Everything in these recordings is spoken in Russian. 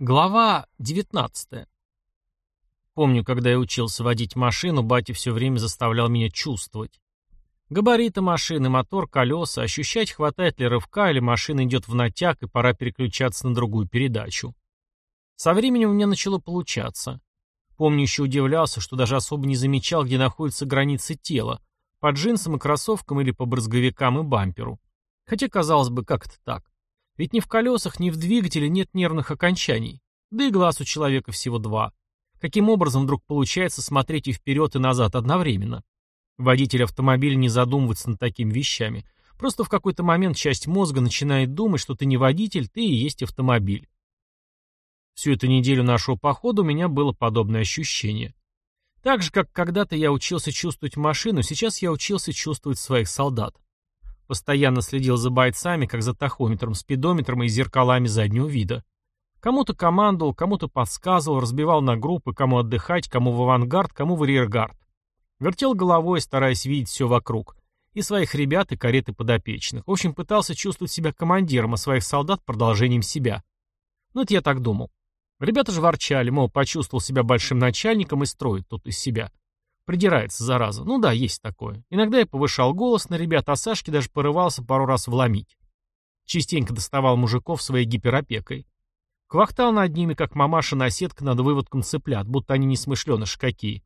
Глава 19. Помню, когда я учился водить машину, батя все время заставлял меня чувствовать. Габариты машины, мотор, колеса, ощущать, хватает ли рывка, или машина идет в натяг, и пора переключаться на другую передачу. Со временем у меня начало получаться. Помню, еще удивлялся, что даже особо не замечал, где находятся границы тела, по джинсам и кроссовкам или по брызговикам и бамперу. Хотя, казалось бы, как это так? Ведь ни в колесах, ни в двигателе нет нервных окончаний. Да и глаз у человека всего два. Каким образом вдруг получается смотреть и вперед, и назад одновременно? Водитель автомобиля не задумывается над такими вещами. Просто в какой-то момент часть мозга начинает думать, что ты не водитель, ты и есть автомобиль. Всю эту неделю нашего похода у меня было подобное ощущение. Так же, как когда-то я учился чувствовать машину, сейчас я учился чувствовать своих солдат. Постоянно следил за бойцами, как за тахометром, спидометром и зеркалами заднего вида. Кому-то командовал, кому-то подсказывал, разбивал на группы, кому отдыхать, кому в авангард, кому в арьергард. Вертел головой, стараясь видеть все вокруг. И своих ребят, и кареты подопечных. В общем, пытался чувствовать себя командиром, а своих солдат продолжением себя. Ну, это я так думал. Ребята же ворчали, мол, почувствовал себя большим начальником и строит тут из себя. Придирается, зараза. Ну да, есть такое. Иногда я повышал голос на ребят, а Сашке даже порывался пару раз вломить. Частенько доставал мужиков своей гиперопекой. Квахтал над ними, как мамаша-наседка над выводком цыплят, будто они несмышленыши какие.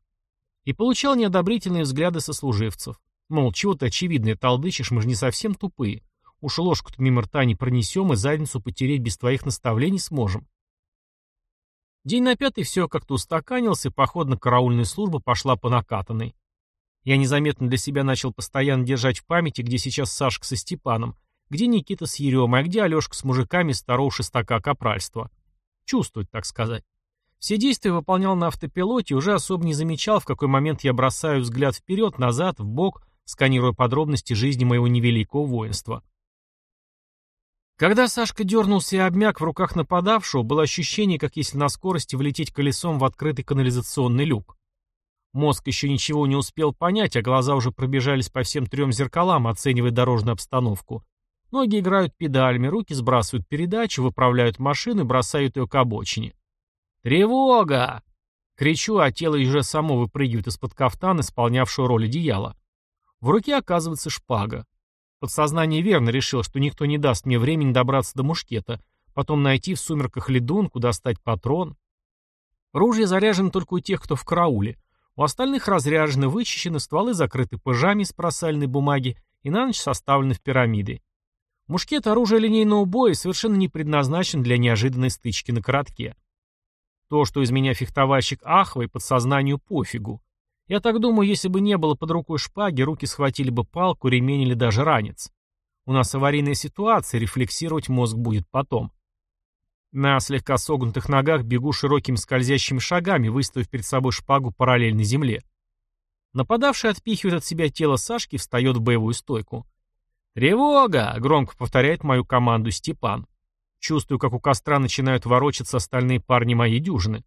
И получал неодобрительные взгляды сослуживцев. Мол, чего ты очевидное толдычишь, мы же не совсем тупые. Уж ложку-то мимо рта не пронесем и задницу потереть без твоих наставлений сможем. День на пятый все как-то устаканился, и походно-караульная служба пошла по накатанной. Я незаметно для себя начал постоянно держать в памяти, где сейчас Сашка со Степаном, где Никита с Еремой, а где Алешка с мужиками старого шестака капральства. Чувствовать, так сказать. Все действия выполнял на автопилоте уже особо не замечал, в какой момент я бросаю взгляд вперед, назад, в бок, сканируя подробности жизни моего невеликого воинства. Когда Сашка дернулся и обмяк в руках нападавшего, было ощущение, как если на скорости влететь колесом в открытый канализационный люк. Мозг еще ничего не успел понять, а глаза уже пробежались по всем трем зеркалам, оценивая дорожную обстановку. Ноги играют педалями, руки сбрасывают передачу, выправляют машину бросают ее к обочине. «Тревога!» Кричу, а тело уже само выпрыгивает из-под кафтана, исполнявшего роль одеяла. В руке оказывается шпага. Подсознание верно решило, что никто не даст мне времени добраться до мушкета, потом найти в сумерках ледунку, достать патрон. Ружья заряжены только у тех, кто в карауле. У остальных разряжены, вычищены, стволы закрыты пыжами из просальной бумаги и на ночь составлены в пирамиды. Мушкет – оружие линейного боя совершенно не предназначен для неожиданной стычки на коротке. То, что из меня фехтовальщик ахвой, подсознанию пофигу. Я так думаю, если бы не было под рукой шпаги, руки схватили бы палку, ремень или даже ранец. У нас аварийная ситуация, рефлексировать мозг будет потом. На слегка согнутых ногах бегу широкими скользящими шагами, выставив перед собой шпагу параллельно земле. Нападавший отпихивает от себя тело Сашки встает в боевую стойку. «Тревога!» — громко повторяет мою команду Степан. Чувствую, как у костра начинают ворочаться остальные парни моей дюжины.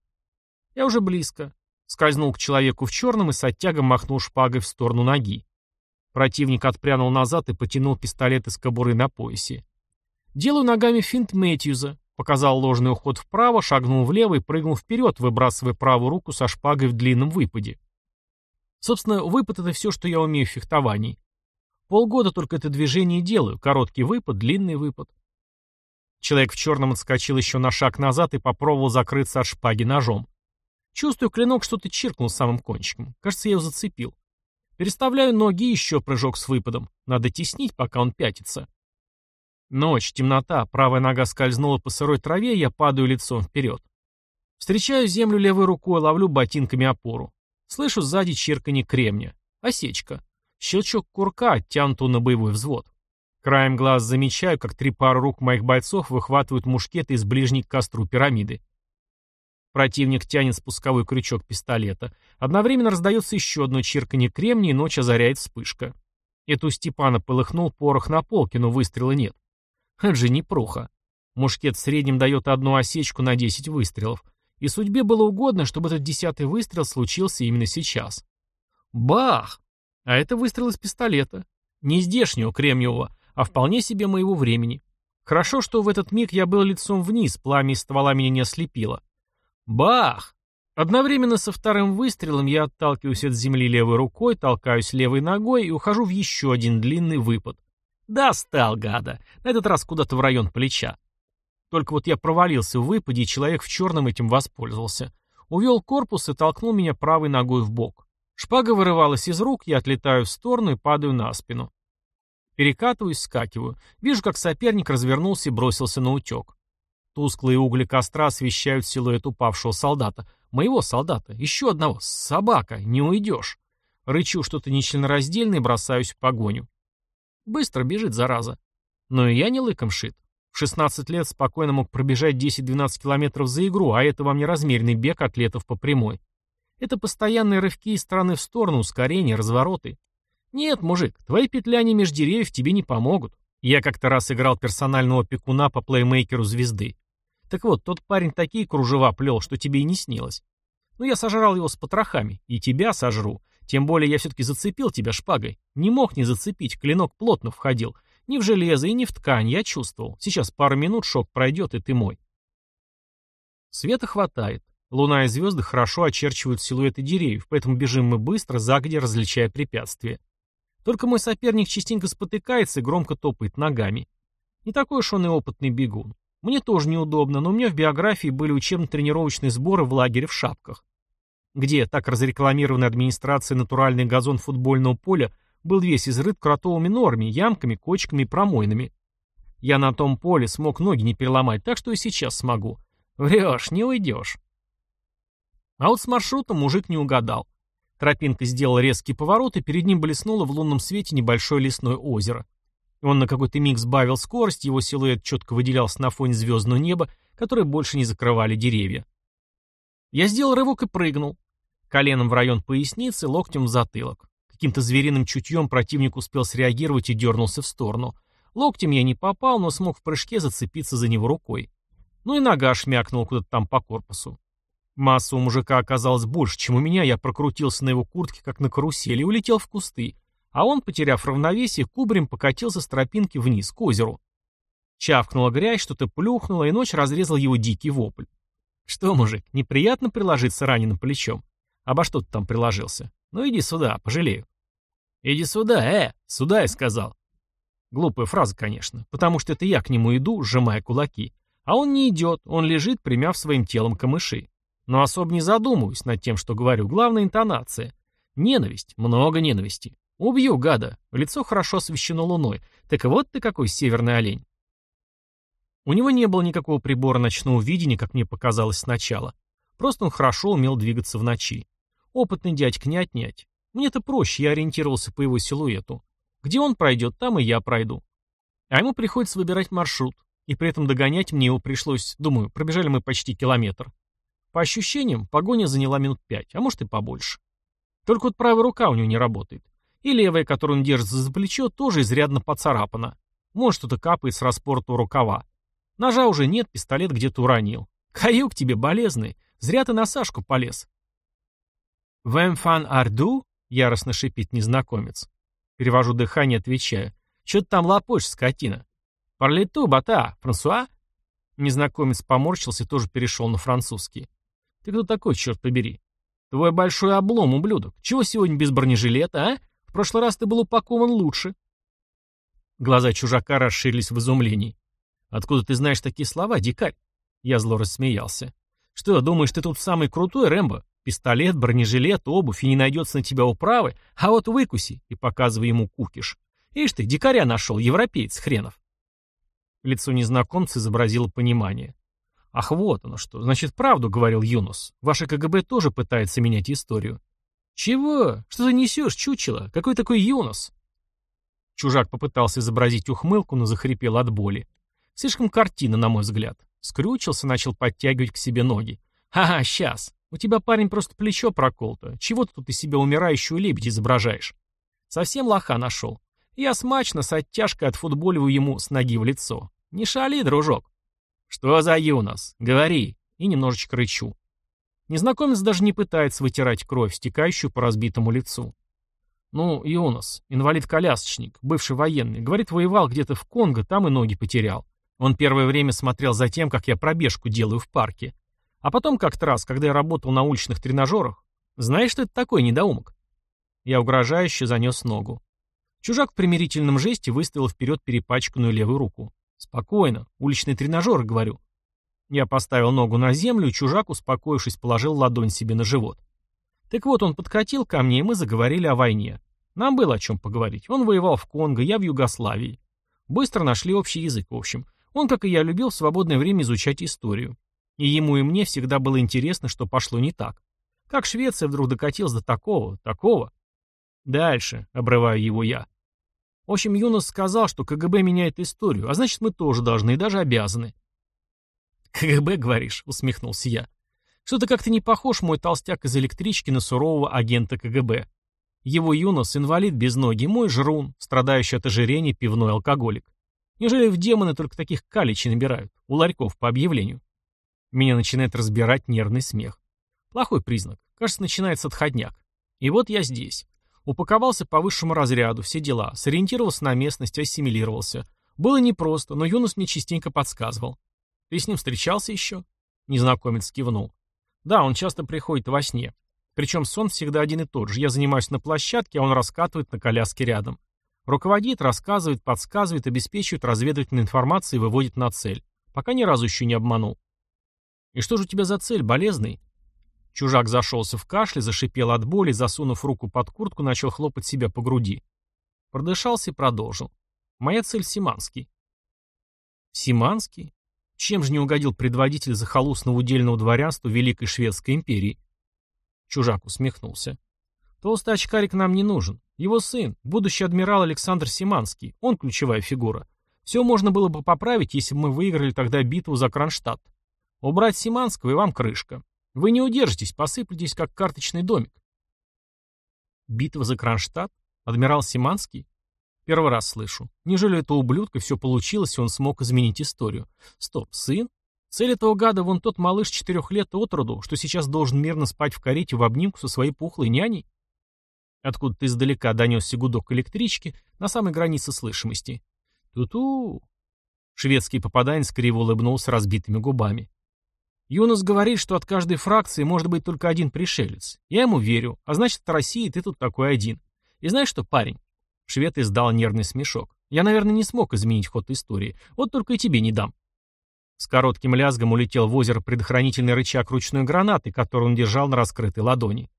Я уже близко. Скользнул к человеку в черном и с оттягом махнул шпагой в сторону ноги. Противник отпрянул назад и потянул пистолет из кобуры на поясе. Делаю ногами финт Мэтьюза. Показал ложный уход вправо, шагнул влево и прыгнул вперед, выбрасывая правую руку со шпагой в длинном выпаде. Собственно, выпад — это все, что я умею в фехтовании. Полгода только это движение делаю. Короткий выпад, длинный выпад. Человек в черном отскочил еще на шаг назад и попробовал закрыться от шпаги ножом. Чувствую, клинок что-то чиркнул самым кончиком. Кажется, я его зацепил. Переставляю ноги и еще прыжок с выпадом. Надо теснить, пока он пятится. Ночь, темнота, правая нога скользнула по сырой траве, я падаю лицом вперед. Встречаю землю левой рукой, ловлю ботинками опору. Слышу сзади чирканье кремня. Осечка. Щелчок курка, оттянутого на боевой взвод. Краем глаз замечаю, как три пары рук моих бойцов выхватывают мушкеты из ближней к костру пирамиды. Противник тянет спусковой крючок пистолета. Одновременно раздается еще одно чирканье кремния, и ночь озаряет вспышка. Это у Степана полыхнул порох на полке, но выстрела нет. Это же непруха. Мушкет в среднем дает одну осечку на 10 выстрелов. И судьбе было угодно, чтобы этот десятый выстрел случился именно сейчас. Бах! А это выстрел из пистолета. Не здешнего кремниевого, а вполне себе моего времени. Хорошо, что в этот миг я был лицом вниз, пламя из ствола меня не ослепило. Бах! Одновременно со вторым выстрелом я отталкиваюсь от земли левой рукой, толкаюсь левой ногой и ухожу в еще один длинный выпад. Достал, гада. На этот раз куда-то в район плеча. Только вот я провалился в выпаде, и человек в черном этим воспользовался. Увел корпус и толкнул меня правой ногой в бок. Шпага вырывалась из рук, я отлетаю в сторону и падаю на спину. Перекатываюсь, скакиваю. Вижу, как соперник развернулся и бросился на утек. Тусклые угли костра освещают силуэт упавшего солдата. Моего солдата. Еще одного. Собака. Не уйдешь. Рычу что-то нечленораздельное и бросаюсь в погоню. Быстро бежит, зараза. Но и я не лыком шит. В 16 лет спокойно мог пробежать 10-12 километров за игру, а это вам не размеренный бег атлетов по прямой. Это постоянные рывки из стороны в сторону, ускорения, развороты. Нет, мужик, твои петляния меж деревьев тебе не помогут. Я как-то раз играл персонального опекуна по плеймейкеру звезды. Так вот, тот парень такие кружева плел, что тебе и не снилось. Но я сожрал его с потрохами, и тебя сожру. Тем более я все-таки зацепил тебя шпагой. Не мог не зацепить, клинок плотно входил. Ни в железо и ни в ткань, я чувствовал. Сейчас пару минут, шок пройдет, и ты мой. Света хватает. Луна и звезды хорошо очерчивают силуэты деревьев, поэтому бежим мы быстро, загодя различая препятствия. Только мой соперник частенько спотыкается и громко топает ногами. Не такой уж он и опытный бегун. Мне тоже неудобно, но у меня в биографии были учебно-тренировочные сборы в лагере в шапках. Где так разрекламированный администрацией натуральный газон футбольного поля был весь изрыт кротовыми нормами, ямками, кочками и промойнами. Я на том поле смог ноги не переломать, так что и сейчас смогу. Врешь, не уйдешь. А вот с маршрутом мужик не угадал. Тропинка сделала резкий поворот, и перед ним блеснуло в лунном свете небольшое лесное озеро. Он на какой-то миг сбавил скорость, его силуэт четко выделялся на фоне звездного неба, которое больше не закрывали деревья. Я сделал рывок и прыгнул. Коленом в район поясницы, локтем в затылок. Каким-то звериным чутьем противник успел среагировать и дернулся в сторону. Локтем я не попал, но смог в прыжке зацепиться за него рукой. Ну и нога шмякнула куда-то там по корпусу. Масса у мужика оказалась больше, чем у меня, я прокрутился на его куртке, как на карусели, и улетел в кусты, а он, потеряв равновесие, кубарем покатился с тропинки вниз, к озеру. Чавкнула грязь, что-то плюхнуло, и ночь разрезал его дикий вопль. Что, мужик, неприятно приложиться раненым плечом? Обо что ты там приложился? Ну иди сюда, пожалею. Иди сюда, э, сюда, я сказал. Глупая фраза, конечно, потому что это я к нему иду, сжимая кулаки. А он не идет, он лежит, примяв своим телом камыши. Но особо не задумываюсь над тем, что говорю. Главная интонация. Ненависть. Много ненависти. Убью, гада. Лицо хорошо освещено луной. Так вот ты какой северный олень. У него не было никакого прибора ночного видения, как мне показалось сначала. Просто он хорошо умел двигаться в ночи. Опытный дядька не отнять. Мне-то проще, я ориентировался по его силуэту. Где он пройдет, там и я пройду. А ему приходится выбирать маршрут. И при этом догонять мне его пришлось, думаю, пробежали мы почти километр. По ощущениям, погоня заняла минут пять, а может и побольше. Только вот правая рука у него не работает. И левая, которую он держит за плечо, тоже изрядно поцарапана. Может, что-то капает с распортого рукава. Ножа уже нет, пистолет где-то уронил. Каюк тебе болезный. Зря ты на Сашку полез. «Вэмфан Арду?» — яростно шипит незнакомец. Перевожу дыхание, отвечаю. «Чё ты там лопочешь, скотина?» «Парлету, бата, Франсуа?» Незнакомец поморщился и тоже перешел на французский. Ты кто такой, черт побери? Твой большой облом, ублюдок. Чего сегодня без бронежилета, а? Прошлый раз ты был упакован лучше. Глаза чужака расширились в изумлении. Откуда ты знаешь такие слова, дикарь? Я зло рассмеялся. Что, думаешь, ты тут самый крутой, Рэмбо? Пистолет, бронежилет, обувь, и не найдется на тебя управы? А вот выкуси, и показывай ему кукиш. Ишь ты, дикаря нашел, европеец хренов. Лицо незнакомца изобразило понимание. Ах, вот оно что. Значит, правду говорил Юнус. Ваше КГБ тоже пытается менять историю. Чего? Что ты несешь, чучело? Какой такой Юнус? Чужак попытался изобразить ухмылку, но захрипел от боли. Слишком картина, на мой взгляд. Скрючился, начал подтягивать к себе ноги. «Ага, сейчас. У тебя, парень, просто плечо проколото. Чего ты тут из себя умирающую лебедь изображаешь?» Совсем лоха нашел. Я смачно с оттяжкой отфутболиваю ему с ноги в лицо. «Не шали, дружок. «Что за Юнос? Говори!» И немножечко рычу. Незнакомец даже не пытается вытирать кровь, стекающую по разбитому лицу. Ну, Юнос, инвалид-колясочник, бывший военный, говорит, воевал где-то в Конго, там и ноги потерял. Он первое время смотрел за тем, как я пробежку делаю в парке. А потом как-то раз, когда я работал на уличных тренажерах, знаешь, что это такое недоумок? Я угрожающе занес ногу. Чужак в примирительном жесте выставил вперед перепачканную левую руку. «Спокойно. Уличный тренажер, говорю». Я поставил ногу на землю, и чужак, успокоившись, положил ладонь себе на живот. Так вот, он подкатил ко мне, и мы заговорили о войне. Нам было о чем поговорить. Он воевал в Конго, я в Югославии. Быстро нашли общий язык, в общем. Он, как и я, любил в свободное время изучать историю. И ему и мне всегда было интересно, что пошло не так. Как Швеция вдруг докатилась до такого, такого? Дальше, обрываю его я. В общем, Юнос сказал, что КГБ меняет историю, а значит, мы тоже должны и даже обязаны. «КГБ, говоришь?» — усмехнулся я. «Что-то как-то не похож мой толстяк из электрички на сурового агента КГБ. Его Юнос — инвалид без ноги, мой жрун, страдающий от ожирения пивной алкоголик. Неужели в демоны только таких каличей набирают? У ларьков по объявлению?» Меня начинает разбирать нервный смех. Плохой признак. Кажется, начинается отходняк. И вот я здесь. Упаковался по высшему разряду, все дела, сориентировался на местность, ассимилировался. Было непросто, но Юнус мне частенько подсказывал. «Ты с ним встречался еще?» Незнакомец кивнул. «Да, он часто приходит во сне. Причем сон всегда один и тот же. Я занимаюсь на площадке, а он раскатывает на коляске рядом. Руководит, рассказывает, подсказывает, обеспечивает разведывательной информацией и выводит на цель. Пока ни разу еще не обманул. «И что же у тебя за цель, болезный?» Чужак зашелся в кашле, зашипел от боли, засунув руку под куртку, начал хлопать себя по груди. Продышался и продолжил. Моя цель — Симанский. Симанский? Чем же не угодил предводитель захолустного удельного дворянства Великой Шведской империи? Чужак усмехнулся. Толстый очкарик нам не нужен. Его сын, будущий адмирал Александр Симанский, он ключевая фигура. Все можно было бы поправить, если бы мы выиграли тогда битву за Кронштадт. Убрать Симанского, и вам крышка. Вы не удержитесь, посыплетесь, как карточный домик. Битва за Кронштадт? Адмирал Симанский? Первый раз слышу. Неужели это ублюдка все получилось, и он смог изменить историю? Стоп, сын? Цель этого гада вон тот малыш четырех лет от роду, что сейчас должен мирно спать в карете в обнимку со своей пухлой няней? Откуда-то издалека донесся гудок электрички на самой границе слышимости. Ту-ту. Шведский попаданец криво улыбнулся разбитыми губами. Юнос говорит, что от каждой фракции может быть только один пришелец. Я ему верю, а значит, от России ты тут такой один. И знаешь что, парень? Швед издал нервный смешок. Я, наверное, не смог изменить ход истории. Вот только и тебе не дам. С коротким лязгом улетел в озеро предохранительный рычаг ручной гранаты, который он держал на раскрытой ладони.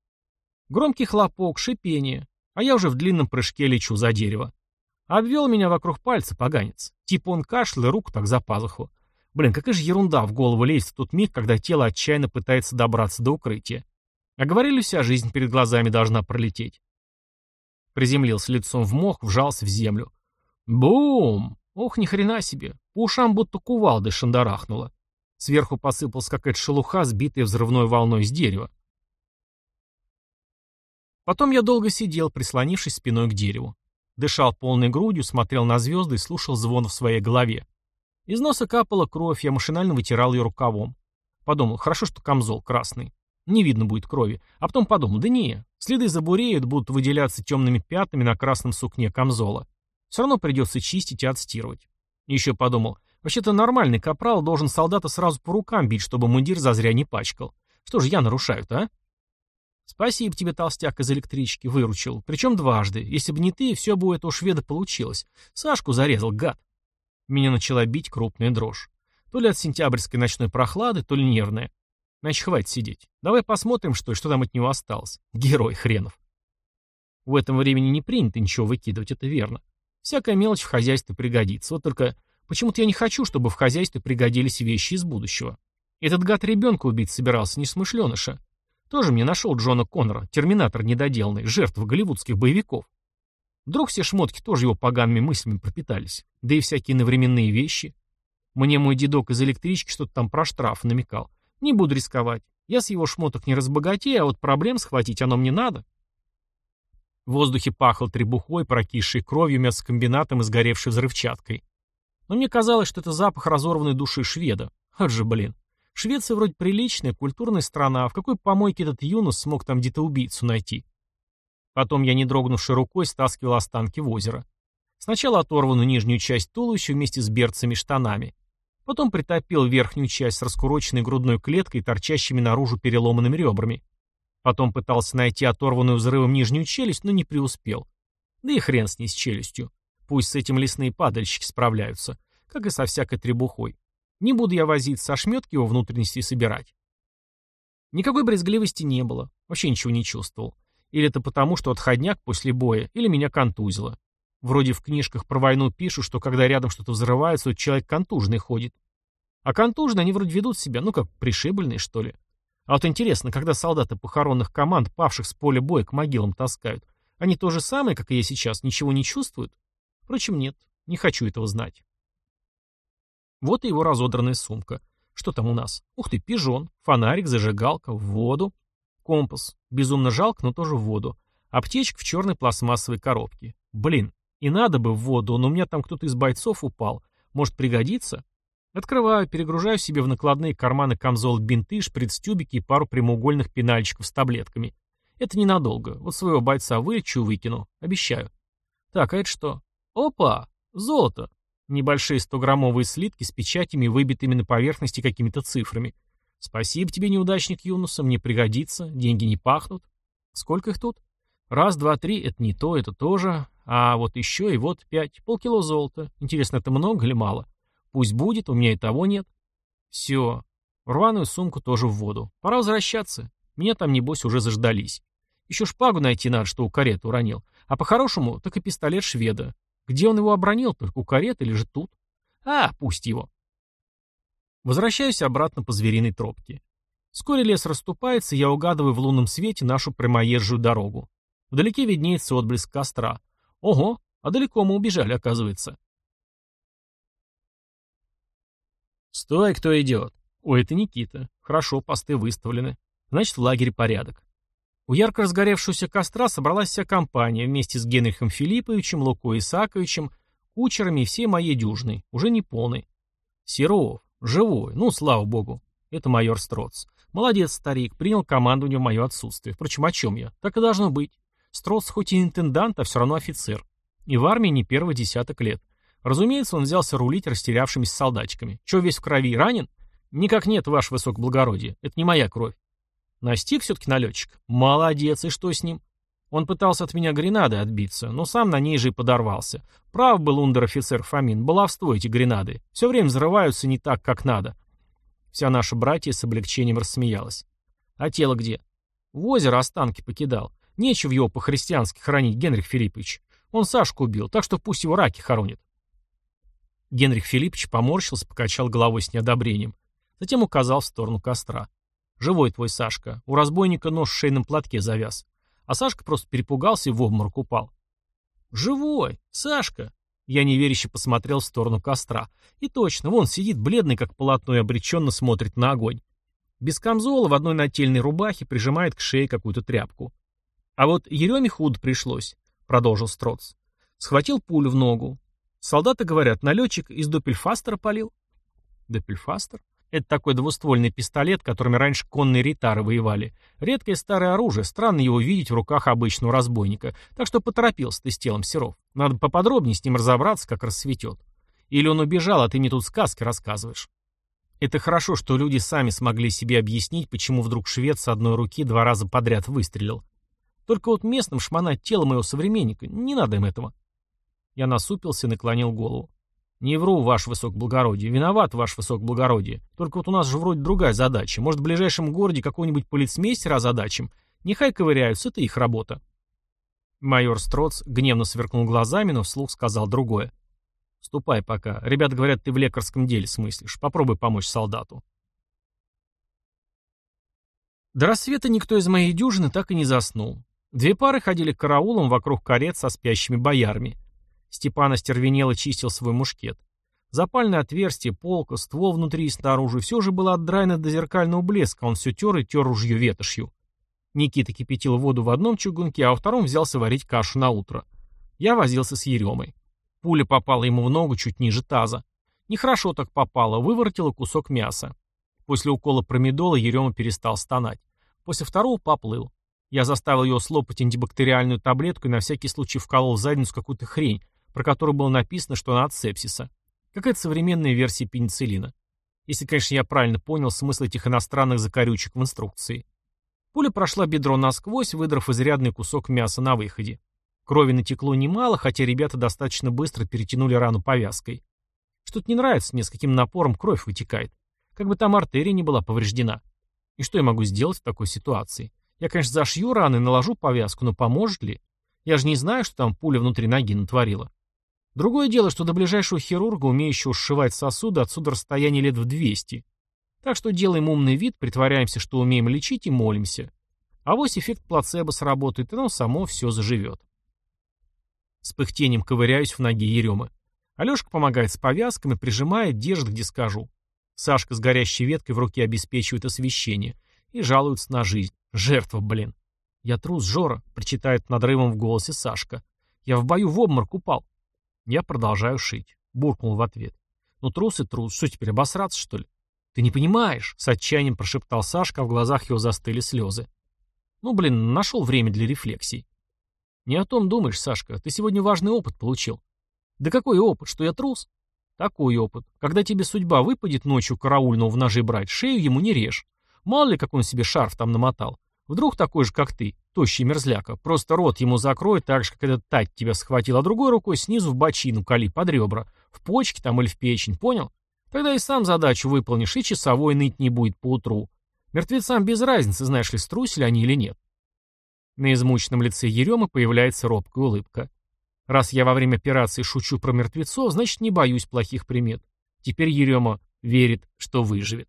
Громкий хлопок, шипение, а я уже в длинном прыжке лечу за дерево. Обвел меня вокруг пальца поганец. Типа он кашлял и руку так за пазуху. Блин, какая же ерунда в голову лезет в тот миг, когда тело отчаянно пытается добраться до укрытия. А говорили, вся жизнь перед глазами должна пролететь. Приземлился лицом в мох, вжался в землю. Бум! Ох, ни хрена себе. По ушам будто кувалдой шандарахнуло. Сверху посыпалась какая-то шелуха, сбитая взрывной волной с дерева. Потом я долго сидел, прислонившись спиной к дереву. Дышал полной грудью, смотрел на звезды и слушал звон в своей голове. Из носа капала кровь, я машинально вытирал ее рукавом. Подумал, хорошо, что камзол красный. Не видно будет крови. А потом подумал, да не, следы забуреют, будут выделяться темными пятнами на красном сукне камзола. Все равно придется чистить и отстирывать. Еще подумал, вообще-то нормальный капрал должен солдата сразу по рукам бить, чтобы мундир зазря не пачкал. Что же я нарушаю-то, а? Спасибо тебе, толстяк из электрички, выручил. Причем дважды. Если бы не ты, все бы у этого шведа получилось. Сашку зарезал, гад. Меня начала бить крупная дрожь. То ли от сентябрьской ночной прохлады, то ли нервная. Значит, хватит сидеть. Давай посмотрим, что что там от него осталось. Герой хренов. В этом времени не принято ничего выкидывать, это верно. Всякая мелочь в хозяйстве пригодится. Вот только почему-то я не хочу, чтобы в хозяйстве пригодились вещи из будущего. Этот гад ребенка убить собирался, несмышленыша. Тоже мне нашел Джона Коннора, терминатор недоделанный, жертва голливудских боевиков. Вдруг все шмотки тоже его погаными мыслями пропитались. Да и всякие навременные вещи. Мне мой дедок из электрички что-то там про штраф намекал. Не буду рисковать. Я с его шмоток не разбогатею, а вот проблем схватить оно мне надо. В воздухе пахло требухой, прокисшей кровью, мясокомбинатом и сгоревшей взрывчаткой. Но мне казалось, что это запах разорванной души шведа. Вот же, блин. Швеция вроде приличная, культурная страна, а в какой помойке этот Юнус смог там где-то убийцу найти? Потом я, не дрогнувшей рукой, стаскивал останки в озеро. Сначала оторванную нижнюю часть туловища вместе с берцами штанами. Потом притопил верхнюю часть с раскуроченной грудной клеткой и торчащими наружу переломанными ребрами. Потом пытался найти оторванную взрывом нижнюю челюсть, но не преуспел. Да и хрен с ней с челюстью. Пусть с этим лесные падальщики справляются, как и со всякой требухой. Не буду я возиться со шметки его внутренности и собирать. Никакой брезгливости не было, вообще ничего не чувствовал. Или это потому, что отходняк после боя, или меня контузило. Вроде в книжках про войну пишут, что когда рядом что-то взрывается, человек контужный ходит. А контужные они вроде ведут себя, ну как, пришибленные, что ли. А вот интересно, когда солдаты похоронных команд, павших с поля боя, к могилам таскают, они то же самое, как и я сейчас, ничего не чувствуют? Впрочем, нет, не хочу этого знать. Вот и его разодранная сумка. Что там у нас? Ух ты, пижон, фонарик, зажигалка, в воду. Компас. Безумно жалко, но тоже в воду. Аптечка в черной пластмассовой коробке. Блин, и надо бы в воду, но у меня там кто-то из бойцов упал. Может пригодится? Открываю, перегружаю себе в накладные карманы камзол бинты, шприц-тюбики и пару прямоугольных пенальчиков с таблетками. Это ненадолго. Вот своего бойца вылечу, выкину. Обещаю. Так, а это что? Опа! Золото. Небольшие 100-граммовые слитки с печатями, выбитыми на поверхности какими-то цифрами. Спасибо тебе, неудачник Юнуса, мне пригодится. Деньги не пахнут. Сколько их тут? Раз, два, три, это не то, это тоже. А вот еще и вот пять. Полкило золота. Интересно, это много или мало? Пусть будет, у меня и того нет. Все. Рваную сумку тоже в воду. Пора возвращаться. Меня там, небось, уже заждались. Еще шпагу найти надо, что у кареты уронил. А по-хорошему, так и пистолет шведа. Где он его обронил? Только у кареты или же тут? А, пусть его. Возвращаюсь обратно по звериной тропке. Вскоре лес расступается, я угадываю в лунном свете нашу прямоезжую дорогу. Вдалеке виднеется отблеск костра. Ого, а далеко мы убежали, оказывается. Стой, кто идет. Ой, это Никита. Хорошо, посты выставлены. Значит, в лагере порядок. У ярко разгоревшегося костра собралась вся компания вместе с Генрихом Филипповичем, Лукой Исааковичем, кучерами и всей моей дюжной, уже не полной. Серов, живой, ну, слава богу. Это майор Строц. Молодец, старик, принял командование в мое отсутствие. Впрочем, о чем я? Так и должно быть. Строц хоть и интендант, а все равно офицер. И в армии не первый десяток лет. Разумеется, он взялся рулить растерявшимися солдатчиками. Че весь в крови, ранен? Никак нет, ваше высокоблагородие. Это не моя кровь. Настиг все-таки налетчик? Молодец, и что с ним? Он пытался от меня гренады отбиться, но сам на ней же и подорвался. Прав был ундер-офицер Фомин, баловство эти гренады. Все время взрываются не так, как надо. Вся наша братья с облегчением рассмеялась. А тело где? В озеро останки покидал. Нечего его по-христиански хранить, Генрих Филиппович. Он Сашку убил, так что пусть его раки хоронят. Генрих Филиппович поморщился, покачал головой с неодобрением. Затем указал в сторону костра. «Живой твой Сашка. У разбойника нож в шейном платке завяз». А Сашка просто перепугался и в обморок упал. «Живой! Сашка!» Я неверяще посмотрел в сторону костра. И точно, вон сидит бледный, как полотно, и обреченно смотрит на огонь. Без камзола в одной нательной рубахе прижимает к шее какую-то тряпку. А вот Ереме худ пришлось, продолжил Строц. Схватил пулю в ногу. Солдаты говорят, налетчик из Доппельфастера палил. Доппельфастер? Это такой двуствольный пистолет, которыми раньше конные ритары воевали. Редкое старое оружие, странно его видеть в руках обычного разбойника. Так что поторопился ты с телом Серов. Надо поподробнее с ним разобраться, как рассветет. Или он убежал, а ты мне тут сказки рассказываешь. Это хорошо, что люди сами смогли себе объяснить, почему вдруг швед с одной руки два раза подряд выстрелил. Только вот местным шмонать тело моего современника, не надо им этого. Я насупился и наклонил голову. «Не вру, ваше высокоблагородие. Виноват, ваше высокоблагородие. Только вот у нас же вроде другая задача. Может, в ближайшем городе какого-нибудь полицмейстера озадачим? Нехай ковыряются, это их работа». Майор Строц гневно сверкнул глазами, но вслух сказал другое. «Ступай пока. Ребята говорят, ты в лекарском деле смыслишь. Попробуй помочь солдату». До рассвета никто из моей дюжины так и не заснул. Две пары ходили караулом вокруг карет со спящими боярами. Степан остервенело чистил свой мушкет. Запальное отверстие, полка, ствол внутри и снаружи все же было отдраено до зеркального блеска, он все тер и тер ружье ветошью. Никита кипятил воду в одном чугунке, а во втором взялся варить кашу на утро. Я возился с Еремой. Пуля попала ему в ногу чуть ниже таза. Нехорошо так попала, выворотила кусок мяса. После укола промедола Ерема перестал стонать. После второго поплыл. Я заставил его слопать антибактериальную таблетку и на всякий случай вколол в задницу какую-то хрень, про которую было написано, что она от сепсиса. Какая-то современная версия пенициллина. Если, конечно, я правильно понял смысл этих иностранных закорючек в инструкции. Пуля прошла бедро насквозь, выдрав изрядный кусок мяса на выходе. Крови натекло немало, хотя ребята достаточно быстро перетянули рану повязкой. Что-то не нравится мне, с каким напором кровь вытекает. Как бы там артерия не была повреждена. И что я могу сделать в такой ситуации? Я, конечно, зашью раны наложу повязку, но поможет ли? Я же не знаю, что там пуля внутри ноги натворила. Другое дело, что до ближайшего хирурга, умеющего сшивать сосуды, отсюда расстояние лет в 200. Так что делаем умный вид, притворяемся, что умеем лечить и молимся. А вось эффект плацебо сработает, и оно само все заживет. С пыхтением ковыряюсь в ноге Еремы. Алешка помогает с повязками, прижимает, держит, где скажу. Сашка с горящей веткой в руке обеспечивает освещение. И жалуется на жизнь. Жертва, блин. «Я трус, Жора», — прочитает надрывом в голосе Сашка. «Я в бою в обморок упал». Я продолжаю шить. Буркнул в ответ. «Ну трус и трус. Что теперь, обосраться, что ли?» «Ты не понимаешь», — с отчаянием прошептал Сашка, а в глазах его застыли слезы. «Ну, блин, нашел время для рефлексий». «Не о том думаешь, Сашка. Ты сегодня важный опыт получил». «Да какой опыт? Что я трус?» «Такой опыт. Когда тебе судьба выпадет ночью караульного в ножи брать, шею ему не режь. Мало ли, как он себе шарф там намотал. Вдруг такой же, как ты, тощий мерзляка. Просто рот ему закрой, так же, как этот тать тебя схватил, а другой рукой снизу в бочину кали под ребра. В почки там или в печень, понял? Тогда и сам задачу выполнишь, и часовой ныть не будет поутру. Мертвецам без разницы, знаешь ли, струсили они или нет. На измученном лице Еремы появляется робкая улыбка. Раз я во время операции шучу про мертвецов, значит не боюсь плохих примет. Теперь Ерема верит, что выживет.